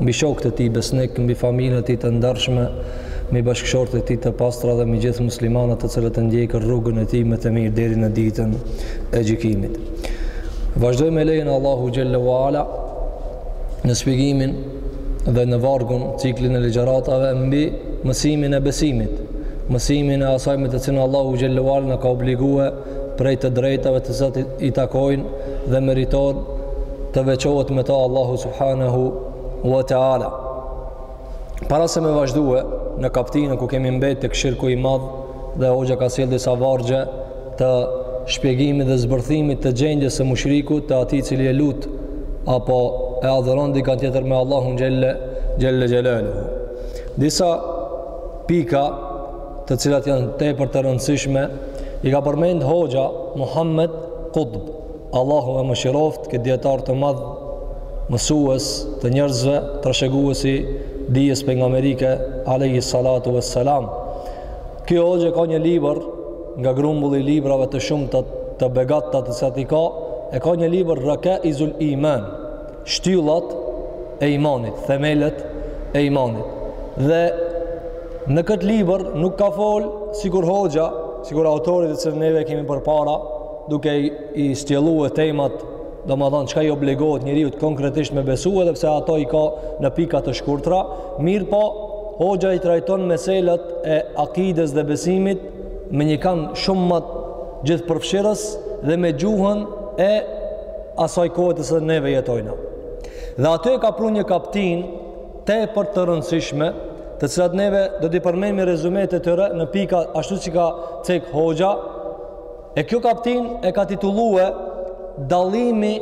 mbi shokët e tij besnikë, mbi familjen e tij të ndershme, mbi bashkëshortet e tij të pastra dhe mbi gjithë muslimanët të cilët e ndjekin rrugën e tij më të mirë deri në ditën e gjykimit. Vazhdojmë me lejen e Allahut xhel-le ue ala në shpjegimin dhe në vargun ciklin e ligjëratave mbi mësimin e besimit, mësimin e asaj me të cilën Allahu xhel-le ue ala na ka obligue prej të drejtave të cilat i takojnë dhe meriton të veçohet me to Allahu subhanahu wa taala. Para se me vazhdue në kaptinën ku kemi mbetë tek shirku i madh dhe hoxha ka sjell disa vargje të shpjegimit dhe zbërthimit të gjendjes së mushrikut të atij i cili e lut apo e adhuron dikënd tjetër me Allahun xhelle xhelaluhu. Disa pika të cilat janë tepër të rëndësishme, i ka përmend hoxha Muhammed Qutb, Allahu e mëshiroftë, këtë dijetar të madh, mësues të njerëzve, trashëgues i dijes pejgamberike alayhi salatu vesselam. Ky hoxhë ka një libër nga grumbulli i librave të shumtë të begatta të cilat i ka, e ka një libër Rakaizul Iman, shtyllat e imanit, themelet e imanit. Dhe në këtë libër nuk ka fol sikur hoxha, sikur autori që neve kemi përpara, duke i, i shtjellue temat, domethënë çka i obligohet njeriut konkretisht me besu edhe pse ato i ka në pika të shkurtra, mirëpo hoxha i trajton meselet e akides dhe besimit me një kand shumë ma gjithëpërfshirës dhe me gjuhën e asaj kohe të cilës neve jetojna. Dhe aty e ka pru një kaptinë tepër të rëndësishme, të cilat neve do t'i përmendim rezymetë e tyre në pika ashtu siç ka cek hoxha, e kjo kaptinë e ka titullue dallimi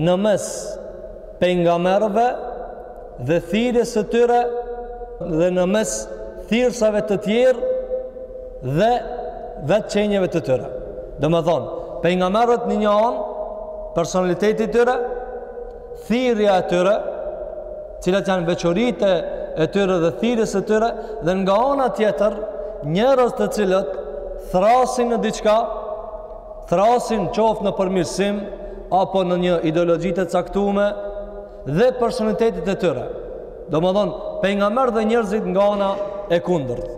në mes pejgamberëve dhe thirrjes së tyre dhe në mes thirrësave të tjerë dhe vetë qenieve të tyre. Domethonë, pejgamberët në një anë, personaliteti i tyre, thirrja e tyre, cilat janë veçoritë e tyre dhe thirrjes së tyre, dhe nga ana tjetër, njerëz të cilët, thrasin në diçka, thrasin qoftë në përmirësim, apo në një ideologji të caktume, dhe personalitetet e tyre. Domethonë, pejgamberët dhe njerëzit nga ana e kundërt.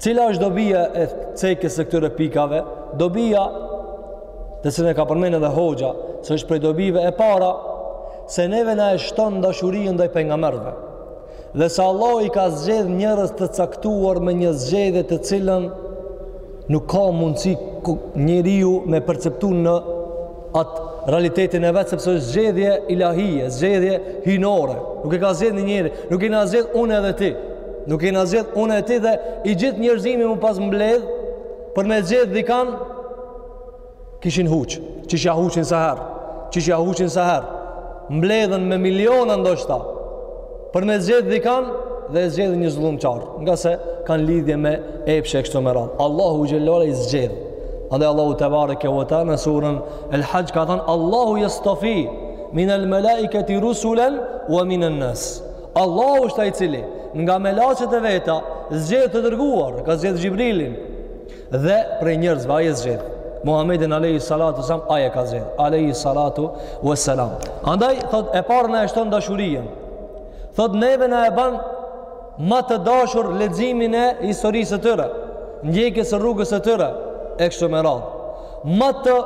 Cila është dobia e cekjes së këtyre pikave? Dobia, të cilën e ka përmend edhe hoxha, se është prej dobive e para, se neve na e shton dashurinë ndaj pejgamberëve. Dhe se Allahu i ka zgjedh njerëz të caktuar me një zgjedhje të cilën nuk ka mundësi njeriu me perceptu në atë realitetin e vet, sepse është zgjedhje ilahije, zgjedhje hyjnore. Nuk e ka zgjedh një njeri, nuk e kina zgjedh unë edhe ti. Nuk e kina zgjedh unë edhe ti dhe i gjithë njerëzimi m'u pas mbledh për me zgjedh dikan Kishin huq, qysh ja huqin sa herë, qysh ja huqin sa herë, mbledhen me miliona ndoshta, për me zgjedh dikan dhe e zgjedhin një zullumqar, nga se kanë lidhje me epshe e kështu me radhë. Allahu xhel-le ue ala i zgjedh. Andaj Allahu tebareke ue teala në surën El Hajj ka thanë Allahu jestafi minel melaiketi rusulen ue minen nas. Allahu është ai i cili nga melaqet e veta zgjedh të dërguar, ka zgjedh Xhibrilin, Dhe prej njerëzve ai e zgjedh. Muhammedin alayhi salatu wasalam ai e ka zgjedh. Alayhi salatu wasalam. Andaj thot e parë na e shton dashurinë. Thot neve na e ban ma të dashur leximin e historisë së tyre, ndjekjes së rrugës së tyre e kështu me radhë. Ma të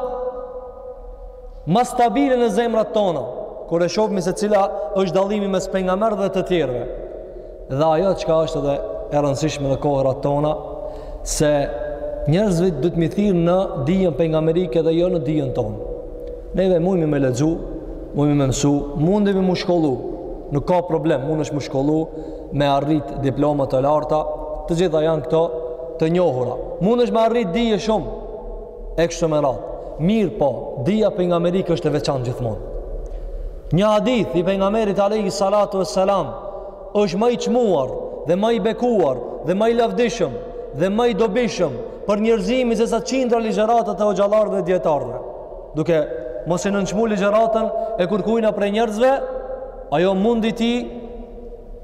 ma stabile në zemrat tona kur e shohim se cila është dallimi mes pejgamberëve dhe të tjerëve. Dhe ajo çka është edhe e rëndësishme në kohërat tona se njerëzit duhet me i thirr në dijen pejgamberike dhe jo në dijen tonë. Neve mujmi me lexu, mujmi me mësu, mundemi m'u shkollu. Nuk ka problem, mundesh m'u shkollu, me arrit diploma të larta, të gjitha janë këto të njohura. Mundesh me arrit dije shumë, e kështu me radhë. Mirëpo, dija pejgamberike është e veçantë gjithmonë. Një hadith i Pejgamberit alejhi salatu ue selam është ma i çmuar dhe ma i bekuar dhe ma i lavdishëm dhe ma i dobishëm për njerëzimin sesa qindra ligjërata të hoxhallarëve dhe dijetarëve. Duke mos e nënçmu ligjëratën e kurkujna prej njerëzve, ajo mundi i tij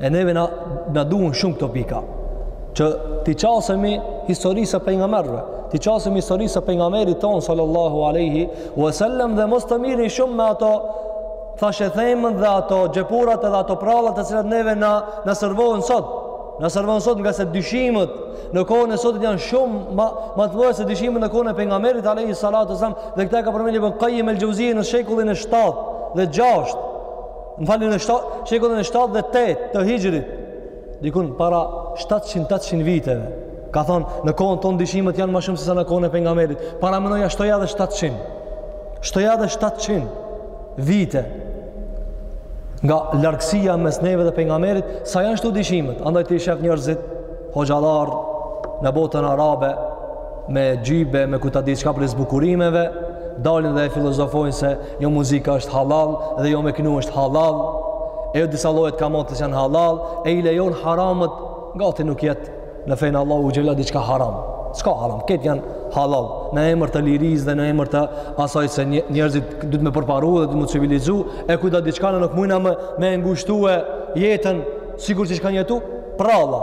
E neve na, na duhen shumë këto pika, që t'i qasemi historisë së pejgamberëve, t'i qasemi historisë së pejgamberit tonë, sallallahu aleyhi ue sellem dhe mos të mirremi shumë me ato thashethemet dhe ato gjepurat dhe ato prrallat të cilat neve na, na servohen sot, na servohen sot ngase dyshimet në kohën e sotit janë shumë ma, ma të lojë se dyshimet në kohën e pejgamberit, aleyhi, salatu, sallam, dhe këta e ka përmend Ibn Kajim el Xhevzije në shekullin e 7 dhe 6, Më falni, në shekullin e 7 dhe 8 të hixhrit, dikun para 700-800 viteve, ka thanë në kohën tonë dyshimet janë ma shumë se sa në kohën e pejgamberit, paramendoje, shtoja edhe 700, shtoja edhe 700 vite, nga largësia mes neve dhe pejgamberit, sa janë këto dyshimet? Andaj ti i shef njerëzit hoxhallar në botën arabe, me xhybe, me ku ta di çka prej zbukurimeve, dalin dhe e filozofojnë se jo muzika është halal dhe jo me kënu është halal, e jo disa lloje të kamatës janë halal, e i lejon haramët, gati nuk jet në fenë Allahut xhelle diçka haram. S'ka haram, krejt janë halal, në emër të lirisë dhe në emër të asaj se njerëzit duhet me përparu dhe duhet me civilizu, e ku ta di çka, na nuk mujna me, me e ngushtue jetën, sikur siç kanë jetu, pralla,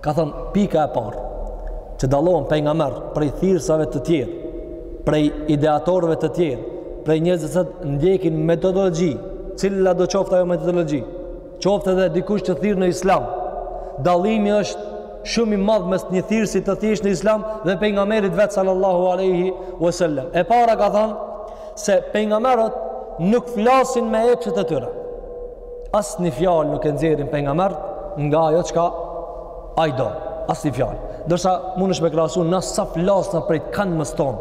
Ka thënë pika e parë që dallohen pejgamberët prej thirrsave të tjerë, prej ideatorëve të tjerë, prej njerëzve që ndjekin metodologji, cila do qoftë ajo metodologji, qoftë edhe dikush që thirr në Islam. Dallimi është shumë i madh mes një thirrsi të thjeshtë në Islam dhe pejgamberit vet sallallahu alaihi wasallam. E para ka thënë se pejgamberët nuk flasin me epshet e tyre. As një fjalë nuk e nxjerrin pejgamberët nga ajo çka ai do. As një fjalë. Ndërsa mund është me krahasu na sa flasim na prej kanë më ston.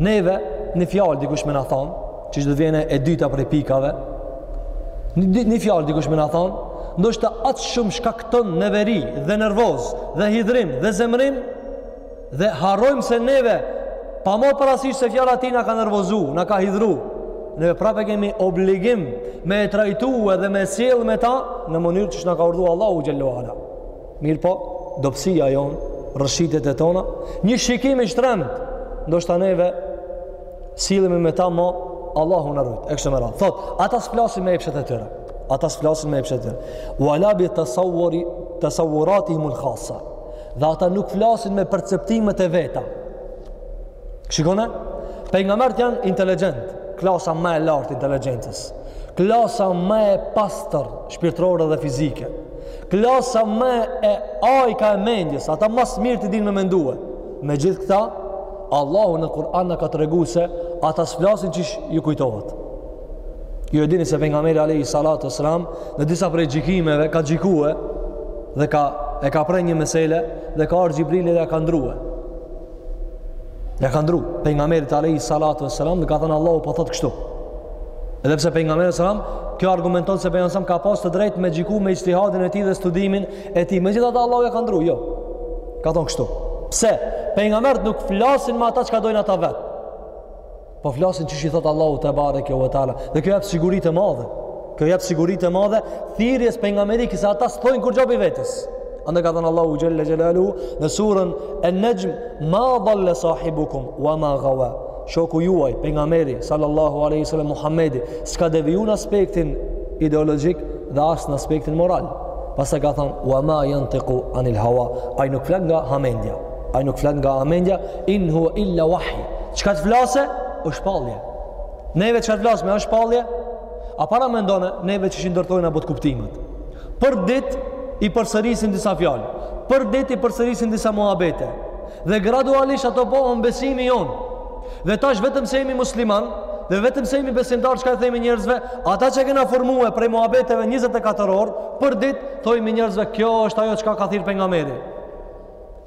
Neve një fjalë dikush me na thon, çdo të vjen e dyta prej pikave. Neve një fjalë dikush me na thon, ndoshta atë shumë shkakton neveri dhe nervoz dhe hidhrim dhe zemrim Dhe harrojmë se neve, pa marrë parasysh se fjala e tij na ka nervozu, na ka hidhru, neve prapë kemi obligim me e trajtu edhe me u sjell me ta në mënyrë qysh na ka urdhnu Allahu xhelle ve ala. Mirëpo, dobësia jonë, rrëshqitjet e tona, një shikim i shtremt, ndoshta neve sillemi me ta mo Allahu na rujt, e kështu me radhë. Thot, ata s'flasin me epshet e tyre. Ata s'flasin me epshet e tyre. Wa la bi tasawwuratihim al khasa. Dhe ata nuk flasin me perceptimet e veta. Shikone, pejgamberët janë inteligjent, klasa më e lartë e inteligjencës, klasa më e pastër shpirtrore dhe fizike, klasa më e ajka e mendjes, ata ma së miri dinë me mendue. Me gjithë këta, Allahu në Kur'an na ka tregu se ata s'flasin qysh ju kujtohet. Ju e dini se pejgamberi alayhi salatu selam në disa prej gjykimeve ka gjykue dhe ka e ka pre një mesele dhe ka ardhur Xhibrili dhe ja ka ndrua. Ja ka ndru pejgamberit alayhi salatu selam dhe ka thënë Allahu po thot kështu. Edhe pse pejgamberi selam kjo argumenton se pejgamberi selam ka pas të drejtë me gjyku me ixhtihadin e tij dhe studimin e tij. Megjithatë Allahu ja ka ndru, jo. Ka thon kështu. Pse? Pejgamberët nuk flasin me atë çka dojnë ata vet. Po flasin qysh i thot Allahu tebareke ve teala. Dhe kjo jap siguri të madhe. Kjo jap siguri të madhe thirrjes pejgamberike se ata s'thojnë kurgjo pi vetes. Andaj ka thënë Allahu xhelle xhelalu në surën An-Najm ma dhalla sahibukum wa ma gawa. Shoku juaj pejgamberi sallallahu alaihi wasallam Muhammedi s'ka devijuar në aspektin ideologjik dhe as në aspektin moral. Pastaj ka thënë wa ma yantiqu anil hawa. Ai nuk flet nga hamendja. Ai nuk flet nga hamendja, in huwa illa wahy. Çka të flasë? Është shpallje. Neve çka të flasim? Është shpallje. A paramendon neve qysh i ndërtojna botëkuptimet? Për ditë i përsërisin disa fjalë. Për ditë i përsërisin disa muhabete. Dhe gradualisht ato bëhen besimi jonë. Dhe tash vetëm se jemi musliman, dhe vetëm se jemi besimtar çka i themi njerëzve, ata që e kena formue prej muhabeteve 24 orë për ditë, thojmë njerëzve kjo është ajo çka ka thirrë pejgamberi.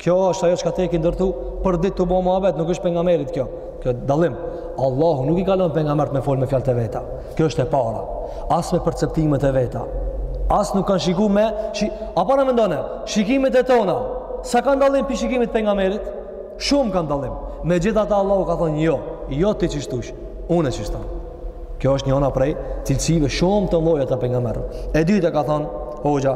Kjo është ajo çka ti ki ndërtu për ditë tu bo muhabet, nuk është pejgamberit kjo. Kjo është dallim. Allahu nuk i ka lon pejgamberët me folë me fjalët e veta. Kjo është e para. As me perceptimet e veta. As nuk kanë shiku me... Shi... A paramendone, shikimet e tona. Sa kanë dallim prej shikimit pejgamberit? Shumë kanë dallim. Megjithatë Allahu ka thonë jo. Jo ti qysh t'dush. Unë qysh t'du. Kjo është njona prej cilësive shumë të mdhoja të pejgamberëve. E dyta ka thonë, hoxha,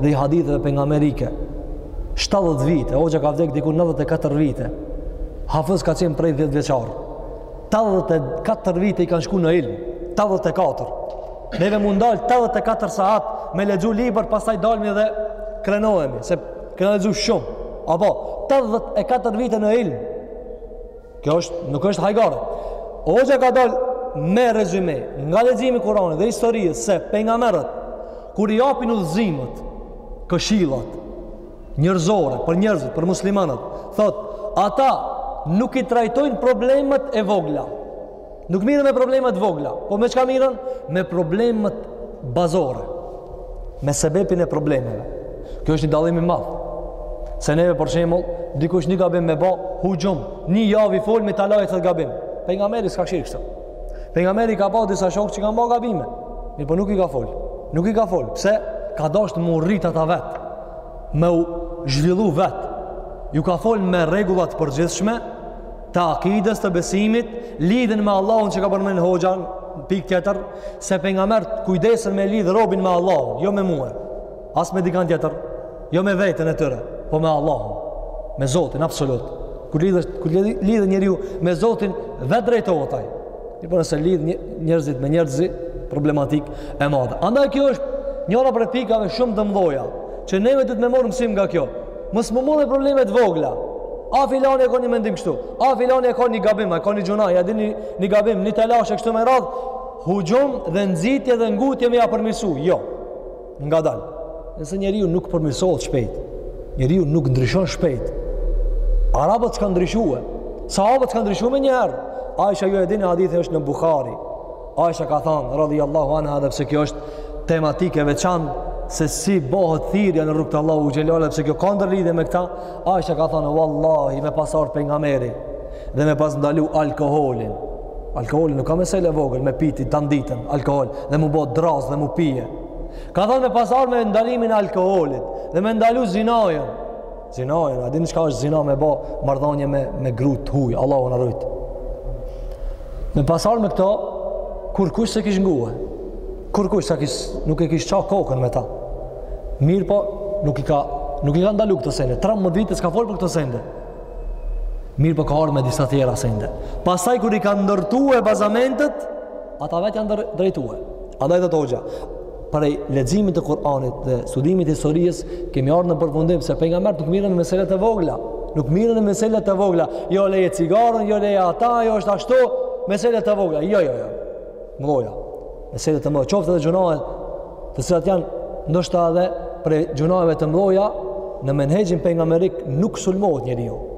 dhe i haditheve pejgamberike. 70 vite, hoxha ka vdek diku 94 vite. Hafëz ka qenë prej 10 vjeçar. 84 vite i kanë shku në ilm. 84. Neve mund dal 84 saat me lexu libër, pastaj dalmi dhe krenohemi se kena lexu shumë. Apo 84 vite në ilm. Kjo është, nuk është hajgare. Hoxha ka dal me rezume nga leximi i Kuranit dhe historisë se pejgamberët kur i japin udhëzimet, këshillat njerëzore për njerëzit, për muslimanët, thotë, ata nuk i trajtojnë problemet e vogla. Nuk mirren me problemet e vogla, po me çka mirren? Me problemet bazore, me sebepin e problemeve. Kjo është një dallim i madh. Se neve, për shembull, dikush një gabim me bo, huxhum, një javë i folmi ta lajë atë gabim. Pejgamberi s'ka kshirë kështu. Pejgamberi i ka pa disa shokë që kanë bo gabime. Mirëpo nuk i ka folë. Nuk i ka folë. Pse? Ka dashtë me u rritë ata vetë. Me u zhvillu vetë. Ju ka folë me rregulla të përgjithshme, të akides të besimit lidhjen me Allahun që ka përmend hoxha në pikë tjetër se pejgamberët kujdesen me lidhë robin me Allahun jo me mue as me dikan tjetër jo me veten e tyre po me Allahun me Zotin absolut kur lidhet, kur lidhet njeriu me Zotin dhe drejtohet ai mirëpo nëse lidh njerëzit me njerëz problematikë e madhe andaj kjo është njëra prej pikave shumë të mdhoja që neve duhet me morë mësim nga kjo Mos me u morë me probleme të vogla. A filani e ka një mendim kështu. A filani e ka një gabim, e ka një gjynah, ja dini një gabim, një telashe kështu me radhë, huxhum dhe nxitje dhe ngutje me ja përmirësu. Jo. Ngadal. Nëse njeriu nuk përmirësohet shpejt, njeriu nuk ndryshon shpejt. Arabët s'kan ndryshuar. Sahabët s'kan ndryshuar menjëherë. Aisha ju e dini hadithi është në Buhari. Aisha ka thënë radhiyallahu anha edhe pse kjo është tematikë e veçantë se si bëhet thirrja në rrugë të Allahut xhelale e pse kjo ka ndërlidhje me këtë, Aisha ka thënë wallahi me pas ardh pejgamberi dhe me pas ndalu alkoolin. Alkooli nuk ka mesele e vogël me pi ti tan ditën alkool dhe m'u bë drrasë dhe mu pije. Ka thënë me pas ardh me ndalimin e alkoolit dhe me ndalu zinajën. Zinaja, a dini çka është zina me bo marrëdhanie me, me gru të huj, Allahu na rujtë. Me pas ardh me këto, kurkush s'e kish ngue, kurkush s'e kish, nuk e kish ça kokën me ta. Mirëpo, nuk i ka, nuk i ka ndalu këto sende, 13 vite s'ka folë për këto sende. Mirëpo ka ardh me disa tjera sende. Pastaj kur i ka ndërtue bazamentet, ata vetë janë drejtue. Andaj thotë hoxha, Prej leximit të Kur'anit dhe studimit të historisë, kemi ardh në përfundim se pejgamberët nuk mirren me mesele të vogla, nuk mirren me mesele të vogla. Jo leje cigarën, jo leje ata, jo është ashtu mesele të vogla. Jo, jo, jo. Mdhaja. Mesele të mëdha, qoftë edhe gjynahet, të cilat janë ndoshta edhe prej gjynaheve të mëdha në menhexhin pejgamberik nuk sulmohet njeriu.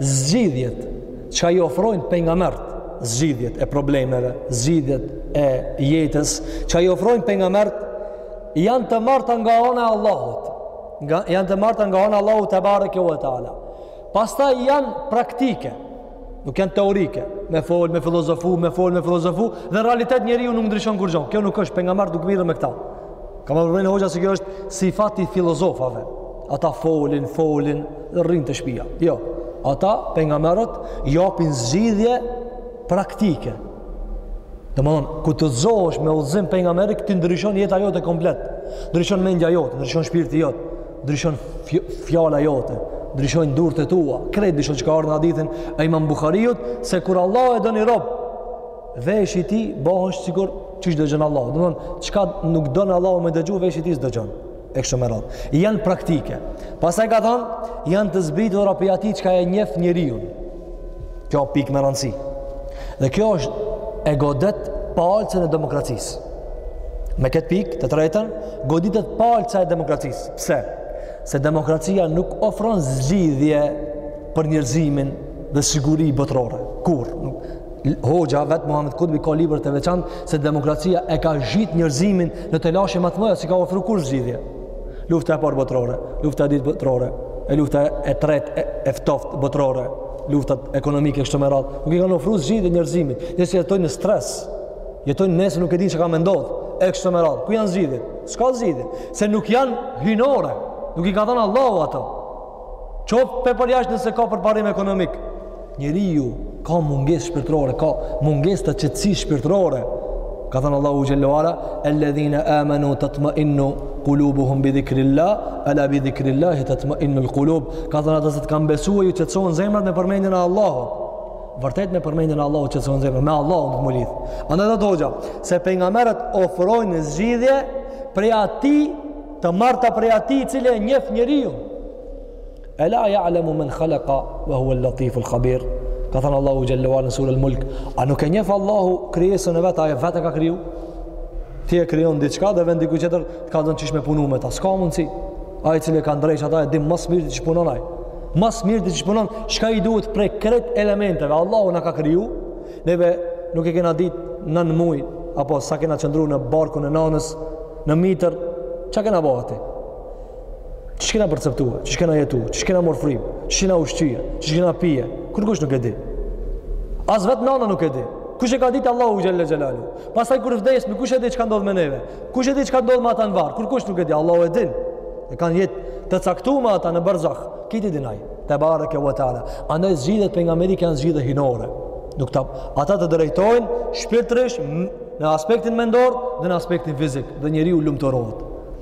zgjidhjet që i ofrojnë pejgambert, zgjidhjet e problemeve, zgjidhjet e jetës që i ofrojnë pejgambert janë të marta nga ana e Allahut. Nga janë të marta nga ana e Allahut tebareke ve teala. Pastaj janë praktike. Nuk janë teorike, me fol, me filozofu, me fol, me filozofu, dhe realitet njeriu nuk ndryshon kurrgjo. Kjo nuk është pejgambert nuk mirren me këta. Ka përmend hoxha se kjo është sifat i filozofave. Ata folin, folin, rrinë te shpia. Jo, ata pejgamberët japin zgjidhje praktike. Domethonë, kur të zohesh me udhëzim pejgamberik, ti ndryshon jeta jote komplet. Ndryshon mendja jote, ndryshon shpirti jot, ndryshon fjala jote, ndryshojnë durt e tua. Krejt ndryshon që ka ardhë në hadithin e imam Bukhariut, se kur Allahu e do një rob, veshi i tij bohet sikur qysh dëgjon Allahu. Domethonë, çka nuk don Allahu me dëgju, veshi i tij s'e dëgjon. e kështu me radhë. Janë praktike. Pastaj ka thonë, janë të zbritura pi atij çka e njef njeriun. Kjo pikë me rëndësi. Dhe kjo është e godet palcën e demokracisë. Me këtë pikë të tretën, goditet palca e demokracisë. Pse? Se demokracia nuk ofron zgjidhje për njerëzimin dhe siguri botërore. Kurrë. Nuk. Hoxha vetë Muhammed Kutbi ka libër të veçantë se demokracia e ka zhyt njerëzimin në telashe ma të mdhaja s'i ka ofru kurrë zgjidhje. Lufta e parë botërore, lufta e dytë botërore, e lufta e tretë e, e ftoft botërore, luftat ekonomike e kështu me radhë. Nuk i kanë ofru zgjidhje njerëzimit. Njerëzit jetojnë në stres, jetojnë nesër nuk e dinë ç'ka me ndodh, e kështu me radhë. Ku janë zgjidhjet? S'ka zgjidhje, se nuk janë hyjnore. Nuk i ka dhënë Allahu ato. Qoftë pi përjashtë nëse ka përparim ekonomik. Njeriu ka mungesë shpirtërore, ka mungesë të qetësisë shpirtërore. Ka thënë Allahu xhelle ue ala, "Alladhina amanu tatma'innu qulubuhum bi dhikrillah, ala bi dhikrillah tatma'innu alqulub." Ka thënë ata të cilët kanë besu ju qetësohen zemrat me përmendjen e Allahut. Vërtet me përmendjen e Allahut qetësohen zemrat, me Allahun me u lidh. Andaj thotë hoxha, se pejgamberët ofrojnë zgjidhje prej atij të marrta prej atij i cili e njef njeriu. E la ja'lemu men khalaka Ve hua latifu l'khabir Ka thënë Allahu xhelle ue ala në sure l'mulk A nuk e njef Allahu krijesën e vet Ai vetë e ka kriju Ti e krijon diçka dhe vjen dikush tjetër Të kallxon qysh me punu me ta S'ka mundësi Ai i cili e ka ndreq ata e din ma s'miri qysh punon ai Ma s'miri qysh punon Çka i duhet prej krejt elementeve Allahu na ka kriju Neve nuk e kena dit nan muj Apo sa kena qëndru në barkun e nanës Në mitër Çka kena ba aty Qysh kena perceptue, qysh kena jetu, qysh kena marr frymë, qysh kena ushqye, qysh kena pi, kurkush nuk e di. As vetë nana nuk e di. Kush e ka dit Allahu xhelle xhelaluhu. Pastaj kur vdesmi, kush e di çka ndodh me neve. Kush e di çka ndodh me ata në varr. Kurkush nuk e di, Allahu e din. E kanë jetë të caktume ata në berzah. Këtë e din Ai, tebareke ve teala. Andaj zgjidhjet pengamerike janë zgjidhje hyjnore. Nuk ta, ata të drejtojnë shpirtërisht në aspektin mendor dhe në aspektin fizik dhe njeriu lumturohet.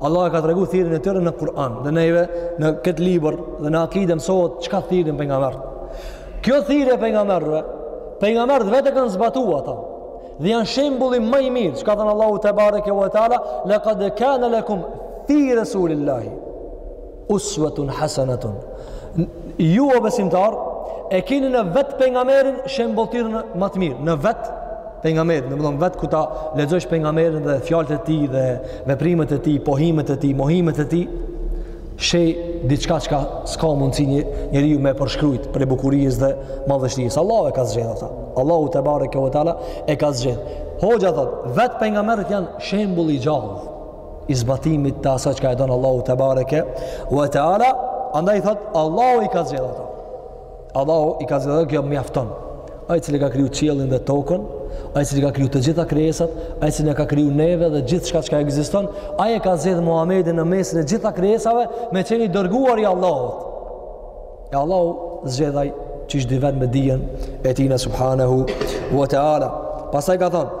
Allah e ka tregu thirrjen e tyre në Kur'an dhe neve në këtë libër dhe në akide mësohet çka thirrin pengamerët. Kjo thirrje e pengamerëve, pengamerët vetë e kanë zbatu ata. Dhe janë shembulli ma i mirë, çka thënë Allahu tebareke ve teala, lekad kane lekum fi Resulillahi. Uswatun hasanatun. Ju o besimtar, e keni në vet pejgamberin shembëlltyrën ma të mirë, në vet pejgamberin, domethonë vet ku ta lexosh pejgamberin dhe fjalët e tij dhe veprimet e tij, pohimet e tij, mohimet e tij, sheh diçka që s'ka mundësi njeriu me përshkrujt prej bukurisë dhe madhështisë. Allahu e ka zgjedh ata. Allahu tebareke ve teala e ka zgjedh. Hoxha thotë, vet pejgamberët janë shembull i gjallë. i zbatimit të asaj çka e don Allahu tebareke ue teala andaj thotë Allahu i ka zgjedh ata Allahu i ka zgjedh ata kjo mjafton ai i cili ka kriju qiellin dhe tokën ai i cili ka kriju të gjitha krijesat ai i cili ka kriju neve dhe gjithçka çka ekziston ai e ka zgjedh Muhammedin në mesin e gjitha krijesave me qenë i dërguar i Allahut e Allahu zgjedh ai qysh din vet me dijen e tina subhanahu ue teala pastaj ka thonë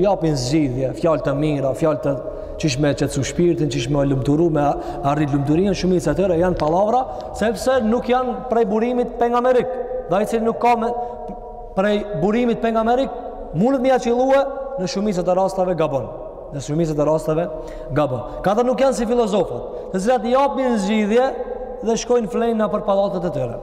Japin zgjidhje, fjalë të mira, fjalë të qysh me qetësu shpirtin, qysh me lumturu, me arrit lumturinë, shumica e tyre janë palavra, sepse nuk janë prej burimit pengamerik. Dhe ai i cili nuk ka me, prej burimit pengamerik, mundet me ia qillue në shumicën e rasteve gabon. Në shumicën e rasteve gabon. Ka thënë nuk janë si filozofët, të cilët japin zgjidhje dhe shkojnë flejnë nëpër pallatet e tyre.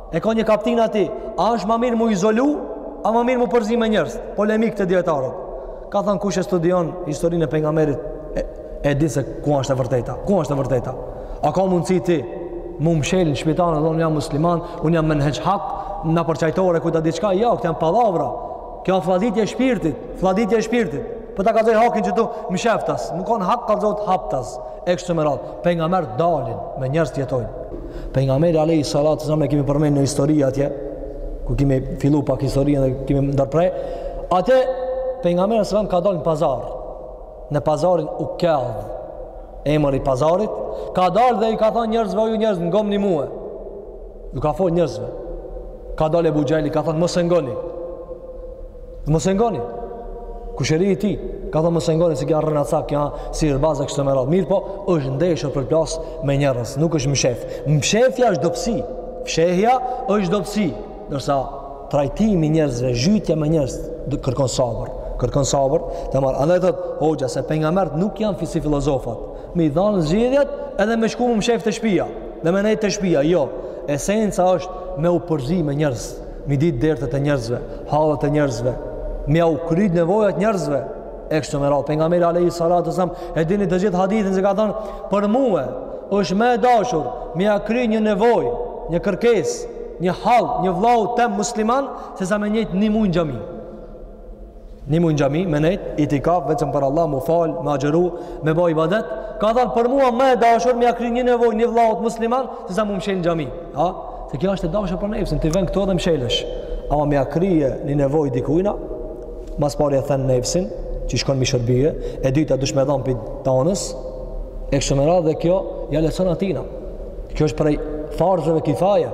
E ka një kaptinë aty, a është ma mirë mu izolu, a ma mirë mu përzi me njerëz, polemikë te dijetarët. Ka thënë kush e studion historinë e pejgamberit, e, e din se ku është e vërteta, ku është e vërteta. A ka mundësi ti, mu mshelë në shpi tane, dhe unë jam musliman, unë jam menhexh hak, në përçajtore, ku ta di çka, jo, këto janë pallavra, kjo flladitje e shpirtit, flladitje e shpirtit. Po ta kallzoj hakin qetu msheftas, me kon hak kallzohet haptas. E kështu me radhë, pejgamberët dalin me njerëz të jetojnë. Pejgamberi alejhi salatu selam e kemi përmendur në histori atje, ku kemi fillu pak historinë dhe kemi ndërpre. Atje pejgamberi selam ka dalë në pazar. Në pazarin Ukadh. Emri i pazarit, ka dalë dhe i ka thënë njerëzve, o ju njerëz ngomni mua. Ju ka fol njerëzve. Ka dalë Ebu Xhehli, ka thënë mos e ngoni. Mos e ngoni, kushëri i tij, ka thënë mos e ngoni se ky është rrenacak, ky është sihirbaz e kështu me radhë. Mirëpo, është ndeshë, përplas me njerëz, nuk është mshef. Mshefja është dobësi, fshehja është dobësi, ndërsa trajtimi i njerëzve, zhytja me njerëz, kërkon sabër, kërkon sabër, të madh. Andaj thotë hoxha se pejgamberët nuk janë fi, si filozofat, me i dhanë zgjidhjet edhe me shku mu mshef te shpia, dhe me nejtë te shpia, jo, esenca është me u përzi me njerëz, mi ditë dertet e njerëzve, hallet e njerëzve, me jau kry nevojat njerëzve, e kështu me radhë, pejgamberi alejhi salatu selam, e dini të gjithë hadithin se ka thonë, për mue, është më e dashur, me ia kry një nevojë, një kërkesë, një hall, një vllau tem musliman, sesa me nejtë një muj në xhami. Një muj në xhami, me nejt, itikaf, veçëm për Allah, mu fal, me agjëru, me bo ibadet, ka thënë për mua më e dashur, me ia kry një nevojë, një vllaut musliman, sesa mu mshelë në xhami. A? Se kjo është e dashur për nefsin, ti vjen këtu dhe mshelesh. Ama me ia kry një nevojë dikujna, ma së pari e then nefsin, që i shkon me i shërbye, e dyta dush me dhanë pi tanes, e kështu me radhë dhe kjo, ja lehtëson atina. Kjo është prej farzeve kifaje,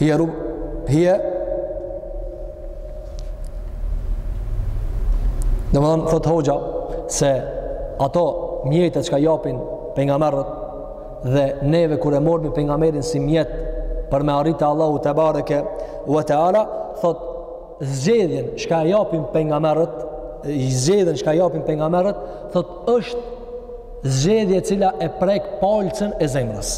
Hie rub hie Domethënë thotë hoxha se ato mjetet çka japin pejgamberët dhe neve kur e morrmi pejgamberin si mjet për me arritë te Allahu tebareke ue teala thotë zgjedhjen çka japin pejgamberët, zgjedhjen çka japin pejgamberët, thotë është zgjedhje e cila e prek palcën e zemrës.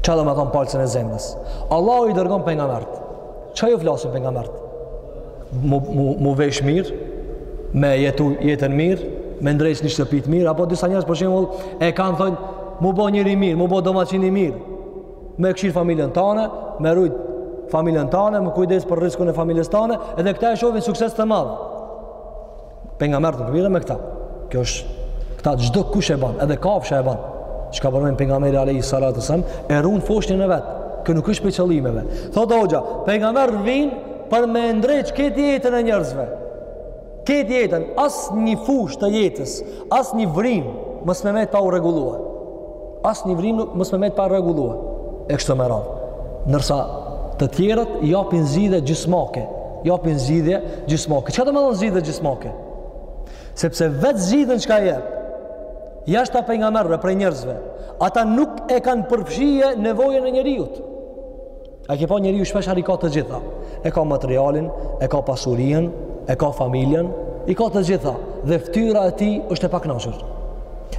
Çka domethënë palcën e zemrës? Allahu i dërgon pejgamberët. Çka ju flasin pejgamberët? Mu, mu, mu vesh mirë, me jetu jetën mirë, me ndreq një shtëpi të mirë, apo disa njerës për shimull e kanë thënë, mu bo njeri i mirë, mu bo domaçin i mirë, Me këshir familjen tane, me rujt familjen tane, me u kujdes për rriskun e familjes tane, edhe këta e shofin sukses të madh. Pejgamberët nuk mirren me këta. Kjo është, këta çdokush e ban, edhe kafsha e ban. Çka përmend pejgamberi alejhi salatu selam, e run foshnjën e vet. Kjo nuk është prej qëllimeve. Thotë hoxha, pejgamberët vijnë për me ndreq këtë jetën e njerëzve. Këtë jetën, asnjë fushë të jetës, asnjë vrimë, mos me met pa u rregulluar. Asnjë vrimë, mos me met pa u rregulluar. E kështu me radhë. Ndërsa të tjerët, japin zgjidhje gjysmake. Japin zgjidhje gjysmake. Çka do me thënë zgjidhje gjysmake? Sepse vetë zgjidhjen çka jep, jashta pejgamberëve, prej njerëzve, ata nuk e kanë përfshije nevojën e njeriut. A ke pa njeriu shpeshherë i ka të gjitha. E ka materialin, e ka pasurien, e ka familjen, i ka të gjitha. Dhe ftyra e tij është e paknaqur.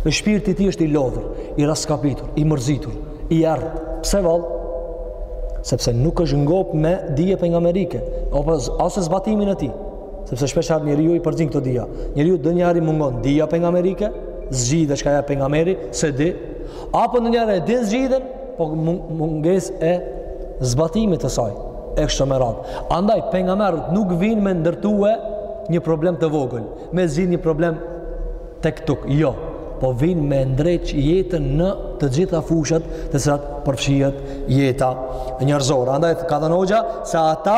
Dhe shpirti i tij është i lodhur, i raskapitur, i mërzitur, i errët. Pse vallë? Sepse nuk është ngop me dije pejgamberike, apo as zbatimin e tij. Sepse shpeshherë njeriu i përzin këto dija. Njeriut ndonjëherë i mungon dija pejgamberike, zgjidhje çka jep pejgamberi, s'e di. Apo ndonjëherë e din zgjidhjen, po mungesa e zbatimit të saj e kështu me radhë andaj pejgamberët nuk vijnë me ndërtue një problem të vogël me zgjidh një problem tek-tuk jo po vijnë me ndreq jetën në të gjitha fushat të cilat përfshihet jeta njerëzore andaj ka thënë hoxha se ata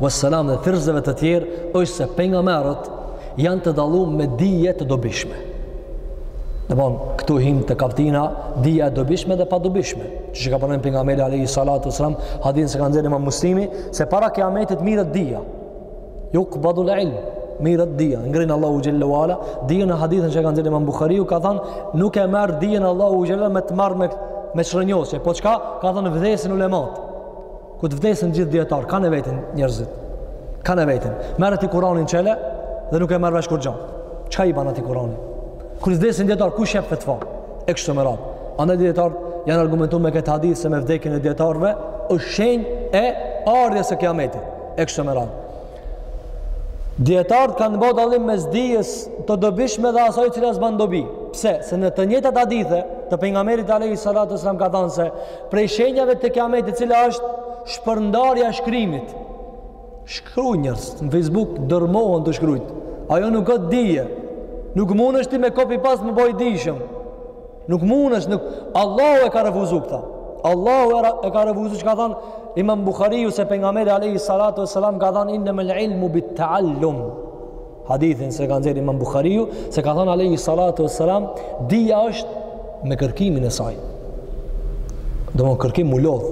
Vesselam dhe thirrësve të tjerë është se pejgamberët janë të dalluar me dije të dobishme. Domethon, këtu hymë te kaptina, dija e dobishme dhe e padobishme. Që çka përmend pejgamberi alejhi salatu selam, hadithin çka nxjerr imam Muslimi, se para kiametit mirret dija. Jukbadul ilm, mirret dija. E ngrin Allahu xhel-le ue ala dijen, në hadithin çka nxjerr imam Buhariu, ka thënë, nuk e merr dijen Allahu xhel-le me të marrë me, me shrrënjosje. Po çka, ka thënë vdesin ulematë. Kur të vdesin gjithë dijetarët, kan e vetin njerëzit? Kan e vetin? Merre ti Kur'anin çele dhe nuk e merr vesh kurgja. Çka i ban atij Kur'ani? Kur të vdesin dijetarët, kush jep fetva? E kështu me radhë. Andaj dijetarët janë argumentuar me këtë hadith se me vdekjen e dijetarëve është shenjë e ardhjes së kiametit. E kështu me radhë. Dijetarët kanë bo dallim mes dijes të dobishme dhe asaj që s'ban dobi. Pse? Se në të njëjtat hadithe të pejgamberit alejhi salatu selam ka thanë se Prej shenjave të kiametit cila është shpërndarja e shkrimit. Shkrujn njerëz, në Facebook dërmohen tu shkrujt. Ajo nuk quhet dije. Nuk mundesh ti me copy paste m'u bo i dijshëm. Nuk mundesh, nuk... Allahu e ka refuzu këta. Allahu e ka refuzu që ka thanë, imam Buhariu se pejgamberi alejhi salatu ue selam ka thanë, innemel ilmu bit-teal-lum. Hadithin se ka nxjerrë Imam Buhariu, se ka thënë alejhi salatu wassalam, dija është me kërkimin e saj. Do kërkim m'u lodh,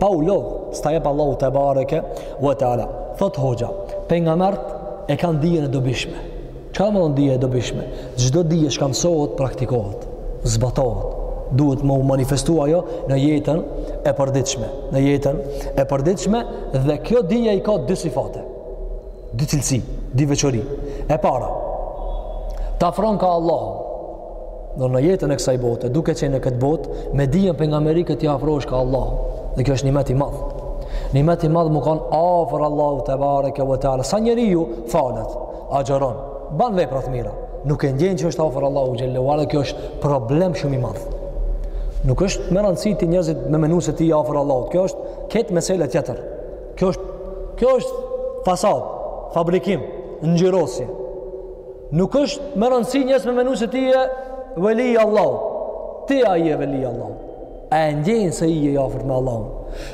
pa u lodh, s'ta jep Allahu tebareke ve teala. Thot hoxha, pejgambert e kanë dijen e dobishme. Çka me thon dija e dobishme? Çdo dije çka mësohet praktikohet, zbatohet duhet me u manifestu ajo në jetën e përditshme, në jetën e përditshme dhe kjo dije i ka dy sifate. Dy cilësi, dy veçori. E para, të afron ka Allahu, në jetën e kësaj bote, duke qenë në këtë botë, me dijen pejgamberike ti afrohesh ka Allahu, dhe kjo është nimet i madh. Nimet i madh m'u kanë afër Allahut tebareke ve teala. Sa njeriu falet, agjeron, ban vepra të mira, nuk e ndjenë që është afër Allahut xhelle, dhe kjo është problem shumë i madh. Nuk është me rëndësi ty njerëzit me menu se ti afër Allahut, kjo është krejt mesele tjetër. Kjo është, kjo është fasadë, fabrikim, ngjyrosje. Nuk është me rëndësi njerëz me menu se ti je veli i Allahut. Ti a je veli i Allahut. A e ndjenë se je i afërt me Allahun.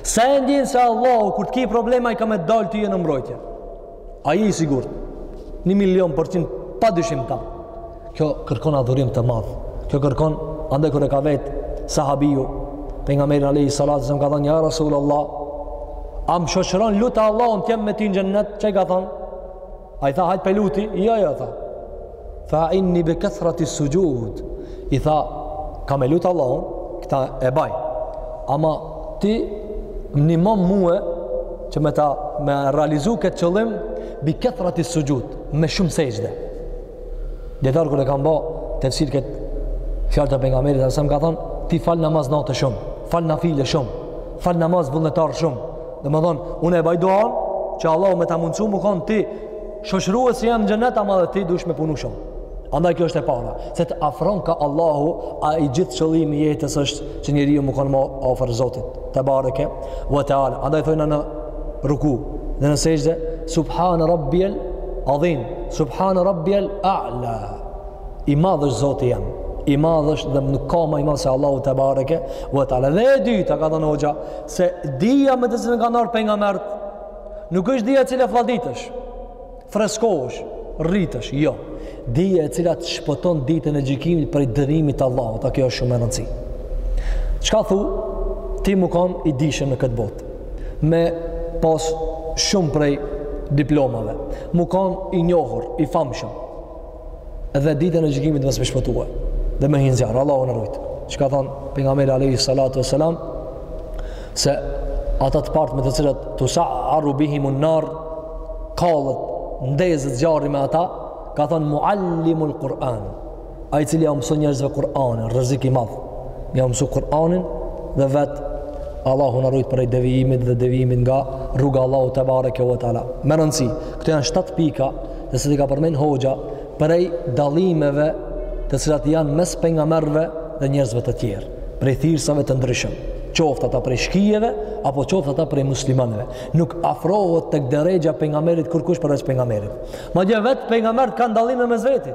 Sa e ndjenë se Allahu, kur të ki problem, ai ka me dalë tyje në mbrojtje. A je i sigurt, një milion përqind pa dyshim ta. Kjo kërkon adhurim të madh. Kjo kërkon, andaj kur e ka vetë sahabiu pejgamberin alejhi salatu selam ka thonë, ja Rasul Allah, a më shoqëron lute Allahun t'jem me ty në xhenet, çka i ka thonë? A i tha, hajt p'e luti? Ja, jo, ja, jo, tha. Fa inni bi kathrati suxhud. I tha, kam me lut Allahun, këta e baj. Ama ti nimom mue që me ta me realizu këtë qëllim bi kathrati suxhud, me shumë sexhde. Dijetarët kur e kanë bo tefsir kët fjalë të pejgamberit selam kanë thon ti fal namaz nate shumë, fal nafile shumë, fal namaz vullnetar shumë. Domethën unë e baj duan që Allahu me ta mundsu m'u kon ti Shoqëruesi jem në xhenet ama dhe ti dush me punu shumë. Andaj kjo është e para, se të afron ka Allahu, ai gjithë qëllimi i jetës është që njeriu m'u konë më afër Zotit, tebareke ve teala. Andaj thojna në ruku dhe në sexhde subhane rabbijel adhim, subhane rabbijel a'la. I madh është Zoti jem. I madh është dhe nuk ka më i madh se Allahu tebareke ve teala. Dhe e dyta ka thënë hoxha se dija me të cilën kanë ardh pejgamberët Nuk është dije e cila fladitesh, freskohesh, rritesh, jo. Dije e cila të shpëton ditën e gjykimit prej dënimit të Allahut, a kjo është shumë me rëndësi. Çka thu, ti m'u konë i dijshëm në këtë botë, me pas shumë prej diplomave, m'u konë i njohur, i famshëm, dhe ditën e gjykimit mos me shpëtu dhe me hi n'zjarr, Allahu na rujt çka ka thonë pejgamberi alejhi salatu ve selam se ata të parët me të cilët tusa'aru bihimu nar kallet ndezet zjarri me ata ka thonë muallimul Kur'an ai i cili jau mëson njerëzve Kur'anin rrezik i madh jau mësu Kur'anin dhe vetë Allahu na rujt prej devijimit dhe devijimit nga rruga e Allahut tebareke ve teala me rëndësi, këto janë 7 pika dhe seç i ka përmen hoxha prej dallimeve të cilat janë mes pejgamberëve dhe njerëzve të tjerë, prej thirrësave të ndryshëm, qoftë ata prej shkijeve, apo qoftë ata prej muslimanëve. Nuk afrohet tek derexhja e pejgamberit kërkush përveç pejgamberit. Madje vetë pejgamberët kanë dallime mes vetit.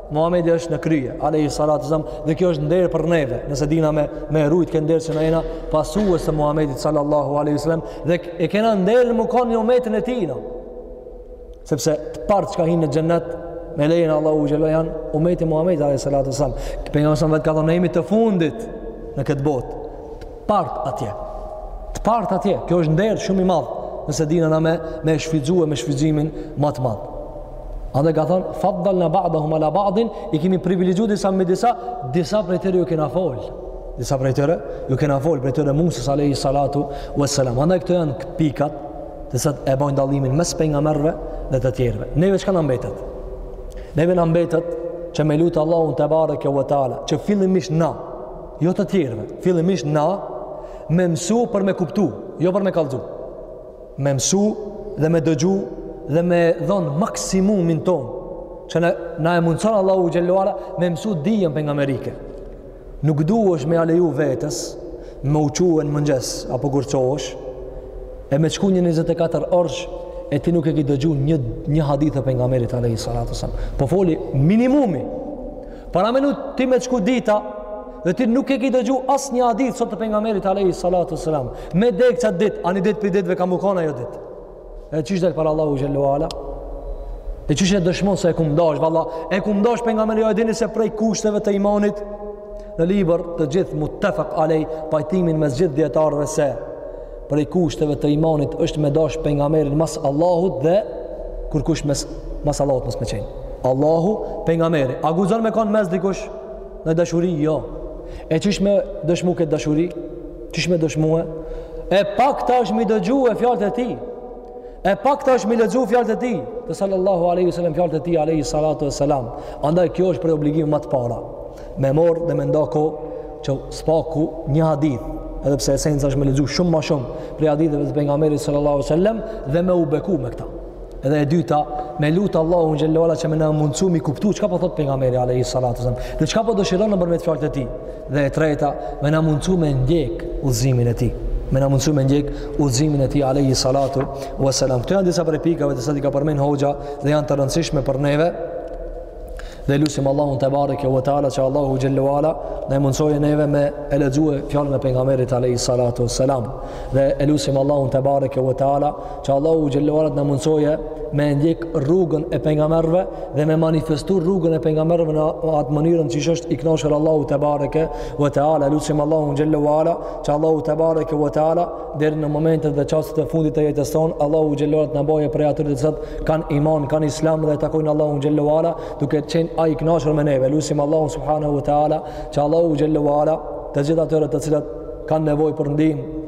Muhamedi është në krye, alayhi salatu wasalam, dhe kjo është nder për neve, nëse dina me e rujt kët nder që na jena pasues të Muhamedit sallallahu alaihi wasallam dhe e kena nder me kon n'umetin e tij. Sepse të parë çka hin në xhennet me lejen e Allahut xhele jan umeti i Muhamedit alayhi salatu wasalam. Pejgamberi vetë ka thënë jemi të fundit në këtë botë. parët atje. Të parët atje, kjo është nder shumë i madh, nëse dina na me, me e shfrytëzu me shfrytëzimin më të madh. Andaj ka thonë, faddalna ba'dahum ala ba'din, i kemi privilegju disa mbi disa, disa prej tyre ju kena folë. Disa prej tyre ju kena folë, prej tyre Musës alejhi salatu ue selam. Andaj këto janë këto pikat, të cilat e bojnë dallimin mes pejgamberëve dhe të tjerve. Neve çka na mbetet? Neve na mbetet që me lutë Allahun tebareke ve teala, që fillimisht na, Jo të tjerëve, fillimisht na me mësu për me kuptu, jo për me kallxu. Me mësu dhe me dëgju dhe me dhon maksimumin ton që na, na e mundson Allahu xhelle ue ala me mësu dijen pejgamberike. Nuk duhesh me e leju vetes me u çu n'mëngjes apo kur çohesh e me shku një 24 orësh e ti nuk e ke dëgju një një hadith të pejgamberit alayhi salatu sallam. Po foli minimumi. Paramendo ti me shku dita dhe ti nuk e ki dëgju as një hadith sot të pejgamberit alejhi salatu selam. Me dek qat dit, ani dit prej ditve ka me kon ajo dit. E qysh del para Allahut xhelle ue ala? E qysh e dëshmon se e kam dash, valla, e kam dash pejgamberin ju e dini se prej kushteve të imanit në libër të gjithë mutefak alejh pajtimin mes gjithë dijetarëve se prej kushteve të imanit është me dash pejgamberin mas Allahut dhe kurkush mes, mas Allahut mos me qenë Allahu pejgamberi a guzon me konë mes dikush në dashuri jo e qysh me dëshmu këtë dashuri qysh me dëshmu e e pakta është m'i dëgjue fjalët e tij E pakta është me i lexu fjalët e tij, të sallallahu alaihi wasallam fjalët e tij alaihi salatu wassalam. Andaj kjo është pra obligim në të parën. Me marr dhe me nda qoftë së paku një hadith, edhe pse esenca është me lexu shumë ma shumë prej haditheve të pejgamberit sallallahu alaihi wasallam dhe me u beku me këta. Edhe e dyta, me lut Allahun xhel-le ue ala që me na mundsu me kuptu çka po thot pejgamberi alaihi salatu wasallam. Dhe çka po dëshiron nëpërmjet fjalëve e tij. Dhe e treta, me na mundësu me ndjek udhëzimin e tij. Me na mundësu me ndjek udhëzimin e tij, alejhi salatu ves selam. Këto janë disa prej pikave të cilat i ka përmend hoxha dhe janë të rëndësishme për neve. Dhe e lusim Allahun tebareke ve teala që Allahu xhel-le ue ala na e mundësojë neve me e lexue fjalën e pejgamberit alejhi salatu ves selam. Dhe e lusim Allahun tebareke ve teala që Allahu xhel-le ue ala të na mundësojë me ndjek rrugën e pejgamberëve dhe me manifestu rrugën e pejgamberëve në atë mënyrën që është i kënaqur Allahu tebareke ve teala, lusim Allahun xhel-le ue ala që Allahu tebareke ve teala deri në momentet dhe çastet e fundit të jetës tonë Allahu xhel-le ue ala të na bojë prej atyre të cilët kanë iman, kanë islam dhe e takojnë Allahun xhel-le ue ala duke qenë ai i kënaqur me neve lusim Allahun subhanehu ve teala që Allahu xhel-le ue ala të gjithë atyre të cilët kanë nevojë për ndihmë